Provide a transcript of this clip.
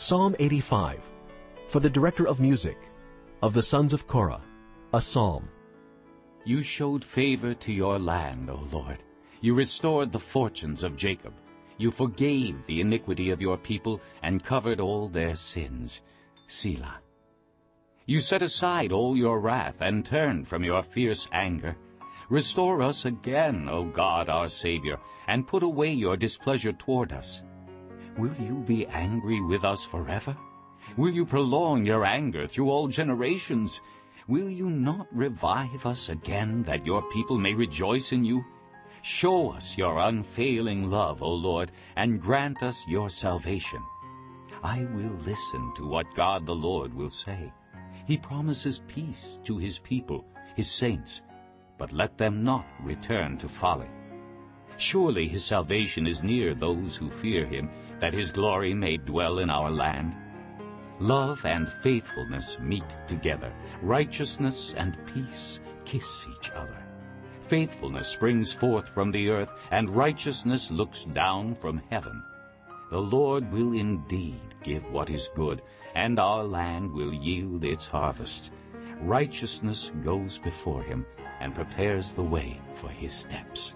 Psalm 85 For the director of music, of the sons of Korah, a psalm. You showed favor to your land, O Lord. You restored the fortunes of Jacob. You forgave the iniquity of your people and covered all their sins. Selah. You set aside all your wrath and turned from your fierce anger. Restore us again, O God our Savior, and put away your displeasure toward us. Will you be angry with us forever? Will you prolong your anger through all generations? Will you not revive us again, that your people may rejoice in you? Show us your unfailing love, O Lord, and grant us your salvation. I will listen to what God the Lord will say. He promises peace to his people, his saints, but let them not return to folly. Surely his salvation is near those who fear him, that his glory may dwell in our land. Love and faithfulness meet together. Righteousness and peace kiss each other. Faithfulness springs forth from the earth, and righteousness looks down from heaven. The Lord will indeed give what is good, and our land will yield its harvest. Righteousness goes before him and prepares the way for his steps.